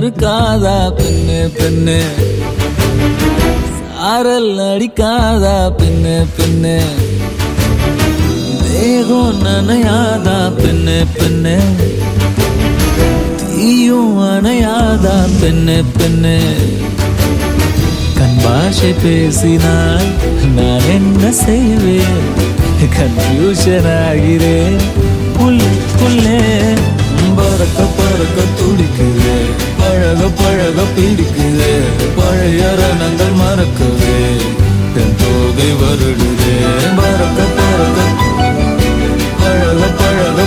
மேகம் பெண்ணு பெண்ணு? சாரல் அடிக்காதா பெண்ணு பெண்ணு? தேகம் நனையாதா பெண்ணு பெண்ணு? தீயும் அணையாதா பெண்ணு பெண்ணு? கண் பாஷை பேசினால் நான் என்ன செய்வேன்? கன்ஃபியூஷன் ஆகிறேன். புல் புல்லே பறக்க பழக பழைய ரணங்கள் மறக்கவே. என் தோகை வருடுதே. பறக்க பறக்க. பழக பழக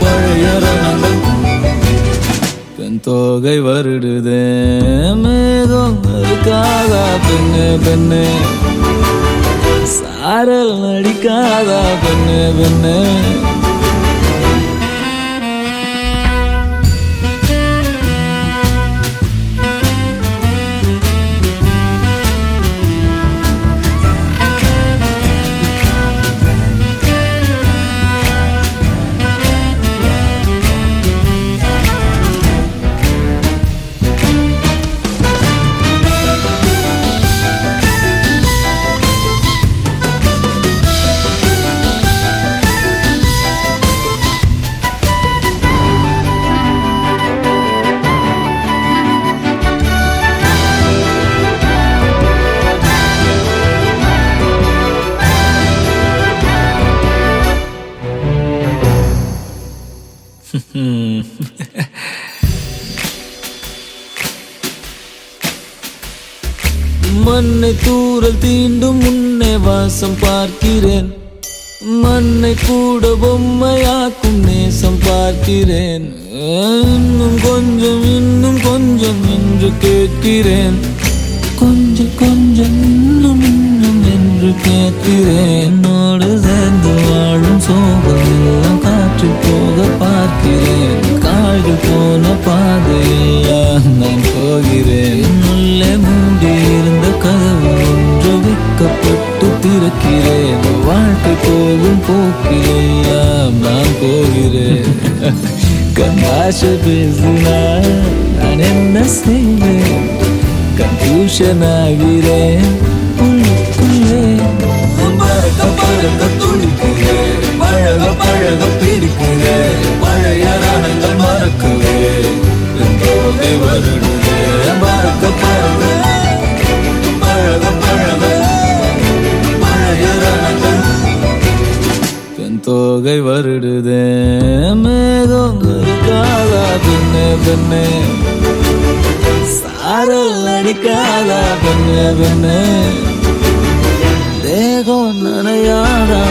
பழைய ரணங்கள். என் தோகை வருடுதே. மேகங்களுக்காக இருக்காதா பெண்ணு பெண்ணு. சாரல் நடிக்காதா பெண்ணு பெண்ணு. மண்ணை தூரல் தீண்டும் முன்னே வாசம் பார்க்கிறேன். மண்ணை கூட பொம்மையாக்கும் நேசம் பார்க்கிறேன். இன்னும் கொஞ்சம் இன்னும் கொஞ்சம் என்று கேட்கிறேன். கொஞ்சம் கொஞ்சம் இன்னும் இன்னும் என்று கேட்கிறேன். போக்கிலெல்லாம் நான் போகிறேன். கண்டாச பேசினா நான் என்ன செய்வேன்? கன்ஃபியூஷன் ஆகிறேன் உள்ளுக்குள்ளே பறக்க பறக்க துடிக்கிறேன். பழக பழக பிடிக்கிறேன் பழைய மறக்கவே வரும். தோகை வருடுதே மேகம் இருக்காதா பெண்ணே பெண்ணே. சாரல் அடிக்காதா பெண்ணே பெண்ணே. தேகம் நனையாதா.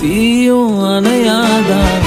தீயும் அணையாதான்